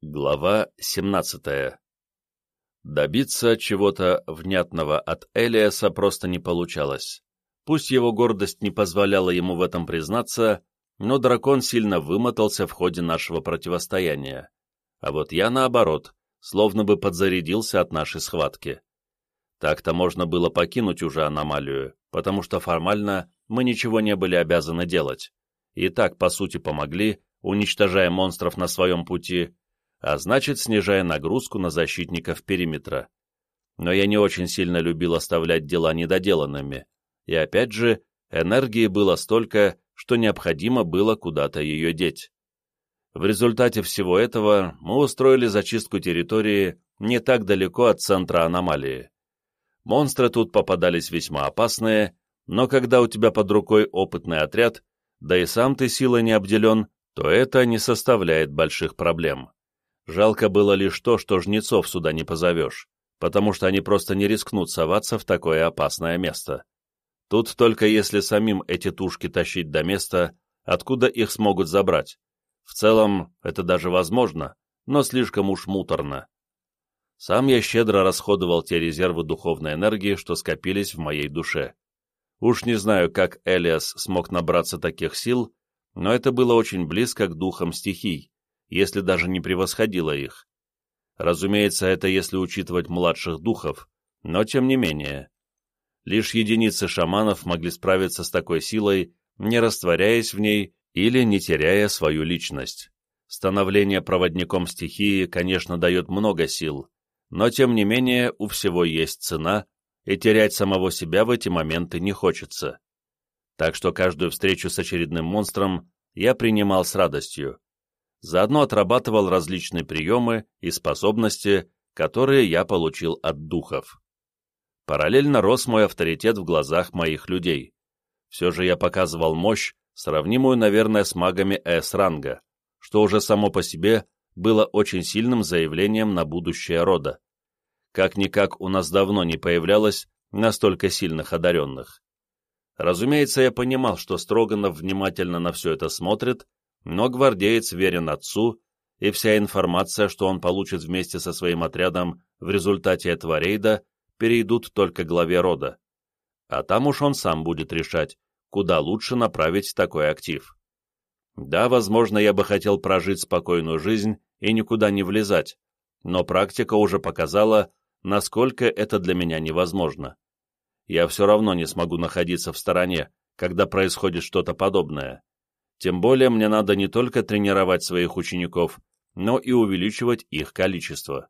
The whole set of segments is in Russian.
Глава 17 Добиться чего-то внятного от Элиаса просто не получалось. Пусть его гордость не позволяла ему в этом признаться, но дракон сильно вымотался в ходе нашего противостояния. А вот я, наоборот, словно бы подзарядился от нашей схватки. Так-то можно было покинуть уже аномалию, потому что формально мы ничего не были обязаны делать. И так, по сути, помогли, уничтожая монстров на своем пути, а значит, снижая нагрузку на защитников периметра. Но я не очень сильно любил оставлять дела недоделанными, и опять же, энергии было столько, что необходимо было куда-то ее деть. В результате всего этого мы устроили зачистку территории не так далеко от центра аномалии. Монстры тут попадались весьма опасные, но когда у тебя под рукой опытный отряд, да и сам ты силой не обделен, то это не составляет больших проблем. Жалко было лишь то, что жнецов сюда не позовешь, потому что они просто не рискнут соваться в такое опасное место. Тут только если самим эти тушки тащить до места, откуда их смогут забрать. В целом, это даже возможно, но слишком уж муторно. Сам я щедро расходовал те резервы духовной энергии, что скопились в моей душе. Уж не знаю, как Элиас смог набраться таких сил, но это было очень близко к духам стихий, если даже не превосходила их. Разумеется, это если учитывать младших духов, но тем не менее. Лишь единицы шаманов могли справиться с такой силой, не растворяясь в ней или не теряя свою личность. Становление проводником стихии, конечно, дает много сил, но тем не менее у всего есть цена, и терять самого себя в эти моменты не хочется. Так что каждую встречу с очередным монстром я принимал с радостью заодно отрабатывал различные приемы и способности, которые я получил от духов. Параллельно рос мой авторитет в глазах моих людей. Все же я показывал мощь, сравнимую, наверное, с магами С-ранга, что уже само по себе было очень сильным заявлением на будущее рода. Как-никак у нас давно не появлялось настолько сильных одаренных. Разумеется, я понимал, что Строганов внимательно на все это смотрит но гвардеец верен отцу, и вся информация, что он получит вместе со своим отрядом в результате этого рейда, перейдут только главе рода. А там уж он сам будет решать, куда лучше направить такой актив. Да, возможно, я бы хотел прожить спокойную жизнь и никуда не влезать, но практика уже показала, насколько это для меня невозможно. Я все равно не смогу находиться в стороне, когда происходит что-то подобное. Тем более мне надо не только тренировать своих учеников, но и увеличивать их количество.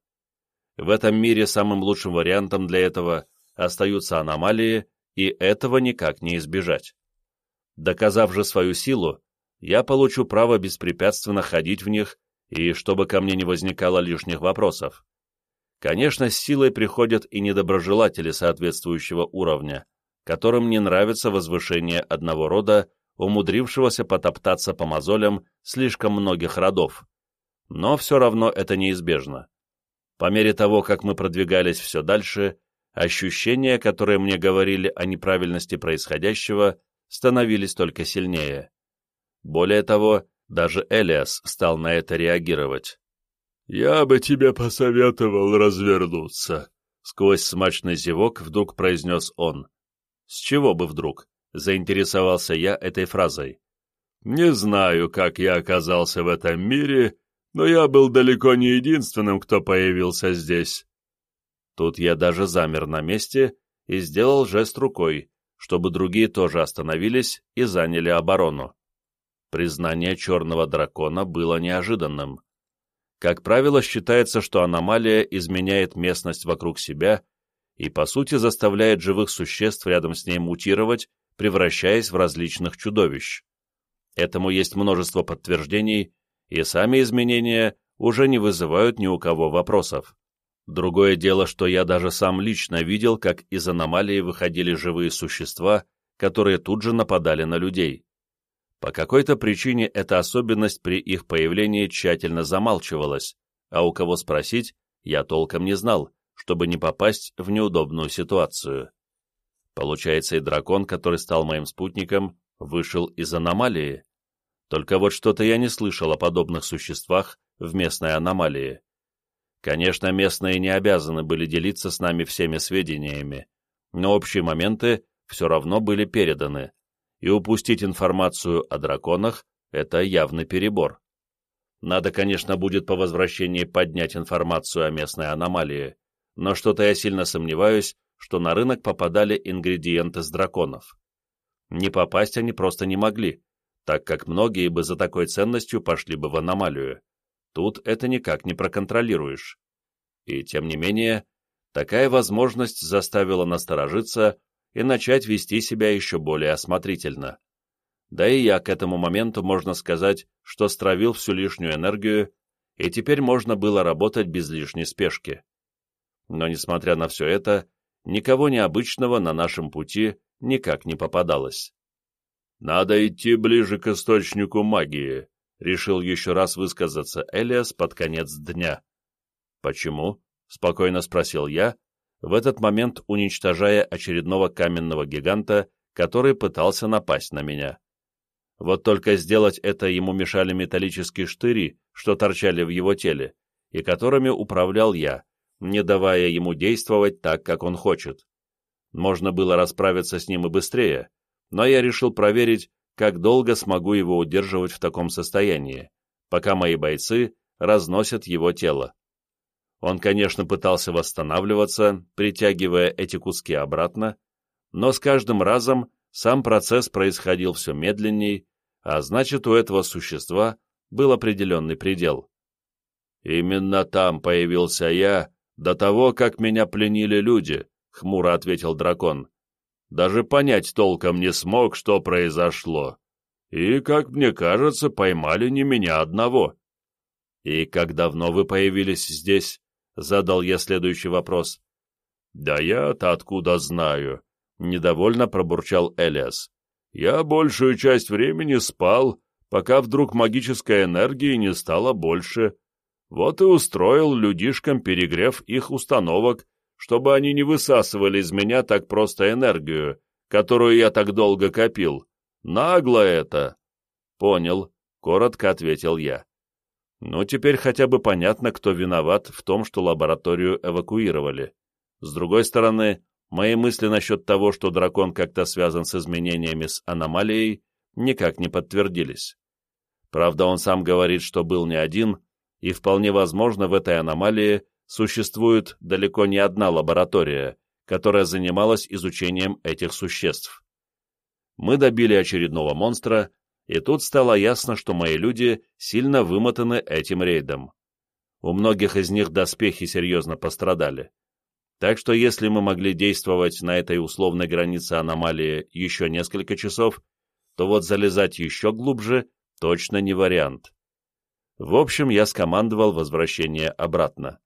В этом мире самым лучшим вариантом для этого остаются аномалии, и этого никак не избежать. Доказав же свою силу, я получу право беспрепятственно ходить в них, и чтобы ко мне не возникало лишних вопросов. Конечно, с силой приходят и недоброжелатели соответствующего уровня, которым не нравится возвышение одного рода умудрившегося потоптаться по мозолям слишком многих родов. Но все равно это неизбежно. По мере того, как мы продвигались все дальше, ощущения, которые мне говорили о неправильности происходящего, становились только сильнее. Более того, даже Элиас стал на это реагировать. «Я бы тебе посоветовал развернуться», — сквозь смачный зевок вдруг произнес он. «С чего бы вдруг?» Заинтересовался я этой фразой. «Не знаю, как я оказался в этом мире, но я был далеко не единственным, кто появился здесь». Тут я даже замер на месте и сделал жест рукой, чтобы другие тоже остановились и заняли оборону. Признание черного дракона было неожиданным. Как правило, считается, что аномалия изменяет местность вокруг себя и, по сути, заставляет живых существ рядом с ней мутировать превращаясь в различных чудовищ. Этому есть множество подтверждений, и сами изменения уже не вызывают ни у кого вопросов. Другое дело, что я даже сам лично видел, как из аномалии выходили живые существа, которые тут же нападали на людей. По какой-то причине эта особенность при их появлении тщательно замалчивалась, а у кого спросить я толком не знал, чтобы не попасть в неудобную ситуацию. Получается, и дракон, который стал моим спутником, вышел из аномалии. Только вот что-то я не слышал о подобных существах в местной аномалии. Конечно, местные не обязаны были делиться с нами всеми сведениями, но общие моменты все равно были переданы, и упустить информацию о драконах — это явный перебор. Надо, конечно, будет по возвращении поднять информацию о местной аномалии, но что-то я сильно сомневаюсь, что на рынок попадали ингредиенты с драконов. Не попасть они просто не могли, так как многие бы за такой ценностью пошли бы в аномалию. Тут это никак не проконтролируешь. И тем не менее, такая возможность заставила насторожиться и начать вести себя еще более осмотрительно. Да и я к этому моменту, можно сказать, что стравил всю лишнюю энергию, и теперь можно было работать без лишней спешки. Но, несмотря на все это, никого необычного на нашем пути никак не попадалось. «Надо идти ближе к источнику магии», — решил еще раз высказаться Элиас под конец дня. «Почему?» — спокойно спросил я, в этот момент уничтожая очередного каменного гиганта, который пытался напасть на меня. Вот только сделать это ему мешали металлические штыри, что торчали в его теле, и которыми управлял я, не давая ему действовать так, как он хочет. Можно было расправиться с ним и быстрее, но я решил проверить, как долго смогу его удерживать в таком состоянии, пока мои бойцы разносят его тело. Он, конечно, пытался восстанавливаться, притягивая эти куски обратно, но с каждым разом сам процесс происходил все медленней, а значит, у этого существа был определенный предел. «Именно там появился я, до того, как меня пленили люди», — хмуро ответил дракон. Даже понять толком не смог, что произошло. И, как мне кажется, поймали не меня одного. «И как давно вы появились здесь?» — задал я следующий вопрос. «Да я-то откуда знаю?» — недовольно пробурчал Элиас. «Я большую часть времени спал, пока вдруг магической энергии не стало больше. Вот и устроил людишкам перегрев их установок чтобы они не высасывали из меня так просто энергию, которую я так долго копил. Нагло это!» «Понял», — коротко ответил я. «Ну, теперь хотя бы понятно, кто виноват в том, что лабораторию эвакуировали. С другой стороны, мои мысли насчет того, что дракон как-то связан с изменениями с аномалией, никак не подтвердились. Правда, он сам говорит, что был не один, и вполне возможно в этой аномалии существует далеко не одна лаборатория, которая занималась изучением этих существ. Мы добили очередного монстра, и тут стало ясно, что мои люди сильно вымотаны этим рейдом. У многих из них доспехи серьезно пострадали. Так что если мы могли действовать на этой условной границе аномалии еще несколько часов, то вот залезать еще глубже точно не вариант. В общем, я скомандовал возвращение обратно.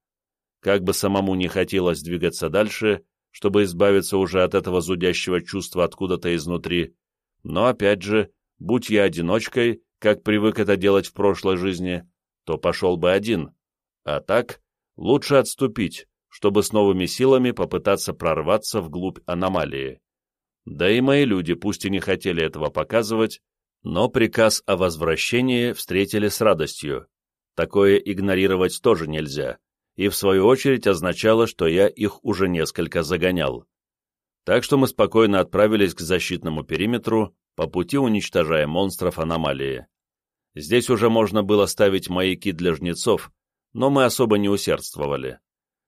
Как бы самому не хотелось двигаться дальше, чтобы избавиться уже от этого зудящего чувства откуда-то изнутри, но опять же, будь я одиночкой, как привык это делать в прошлой жизни, то пошел бы один. А так, лучше отступить, чтобы с новыми силами попытаться прорваться вглубь аномалии. Да и мои люди, пусть и не хотели этого показывать, но приказ о возвращении встретили с радостью. Такое игнорировать тоже нельзя, и в свою очередь означало, что я их уже несколько загонял. Так что мы спокойно отправились к защитному периметру, по пути уничтожая монстров аномалии. Здесь уже можно было ставить маяки для жнецов, но мы особо не усердствовали.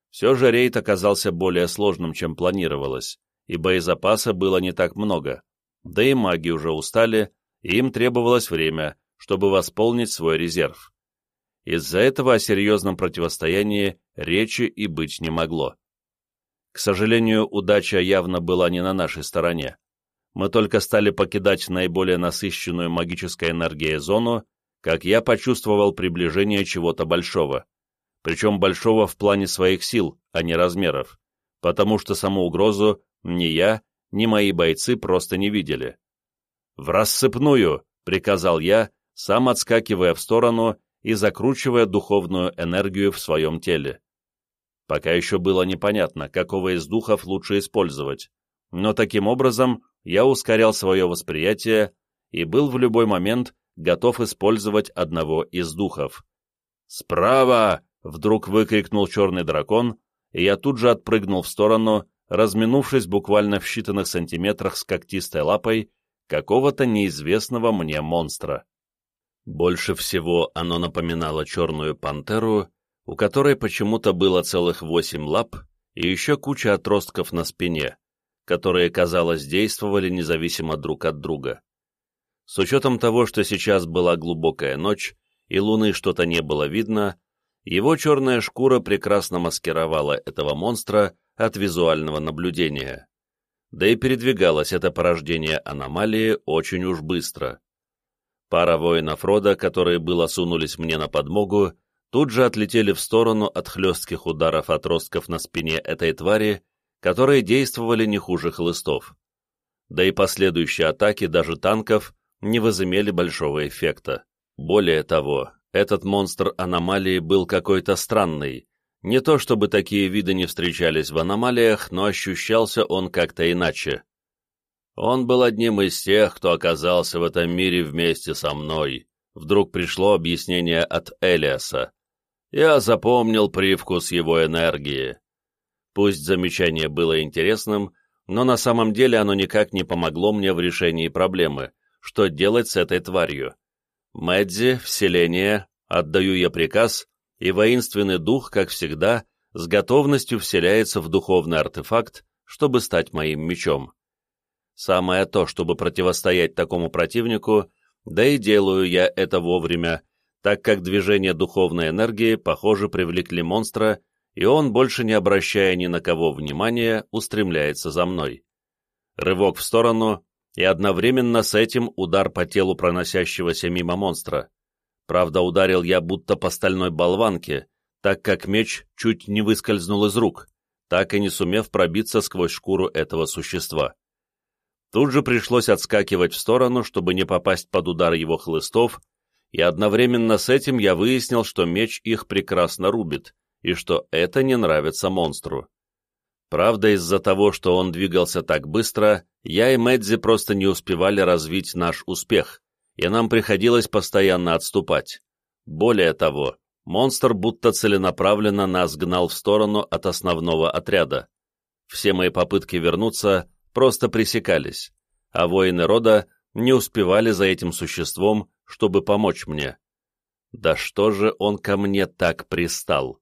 Все же рейд оказался более сложным, чем планировалось, и боезапаса было не так много, да и маги уже устали, им требовалось время, чтобы восполнить свой резерв. Из-за этого о серьезном противостоянии речи и быть не могло. К сожалению, удача явно была не на нашей стороне. Мы только стали покидать наиболее насыщенную магической энергией зону, как я почувствовал приближение чего-то большого. Причем большого в плане своих сил, а не размеров, потому что саму угрозу ни я, ни мои бойцы просто не видели. «В рассыпную!» — приказал я, сам отскакивая в сторону и закручивая духовную энергию в своем теле. Пока еще было непонятно, какого из духов лучше использовать, но таким образом я ускорял свое восприятие и был в любой момент готов использовать одного из духов. «Справа!» — вдруг выкрикнул черный дракон, и я тут же отпрыгнул в сторону, разминувшись буквально в считанных сантиметрах с когтистой лапой какого-то неизвестного мне монстра. Больше всего оно напоминало черную пантеру, у которой почему-то было целых восемь лап и еще куча отростков на спине, которые, казалось, действовали независимо друг от друга. С учетом того, что сейчас была глубокая ночь, и луны что-то не было видно, его черная шкура прекрасно маскировала этого монстра от визуального наблюдения. Да и передвигалось это порождение аномалии очень уж быстро. Пара воинов рода, которые было сунулись мне на подмогу, тут же отлетели в сторону от хлестких ударов отростков на спине этой твари, которые действовали не хуже хлыстов. Да и последующие атаки даже танков не возымели большого эффекта. Более того, этот монстр аномалии был какой-то странный. Не то чтобы такие виды не встречались в аномалиях, но ощущался он как-то иначе. Он был одним из тех, кто оказался в этом мире вместе со мной. Вдруг пришло объяснение от Элиаса. Я запомнил привкус его энергии. Пусть замечание было интересным, но на самом деле оно никак не помогло мне в решении проблемы, что делать с этой тварью. Мэдзи, вселение, отдаю я приказ, и воинственный дух, как всегда, с готовностью вселяется в духовный артефакт, чтобы стать моим мечом. Самое то, чтобы противостоять такому противнику, да и делаю я это вовремя, так как движения духовной энергии, похоже, привлекли монстра, и он, больше не обращая ни на кого внимания, устремляется за мной. Рывок в сторону, и одновременно с этим удар по телу проносящегося мимо монстра. Правда, ударил я будто по стальной болванке, так как меч чуть не выскользнул из рук, так и не сумев пробиться сквозь шкуру этого существа. Тут же пришлось отскакивать в сторону, чтобы не попасть под удар его хлыстов, и одновременно с этим я выяснил, что меч их прекрасно рубит, и что это не нравится монстру. Правда, из-за того, что он двигался так быстро, я и Мэдзи просто не успевали развить наш успех, и нам приходилось постоянно отступать. Более того, монстр будто целенаправленно нас гнал в сторону от основного отряда. Все мои попытки вернуться просто пресекались, а воины рода не успевали за этим существом, чтобы помочь мне. Да что же он ко мне так пристал?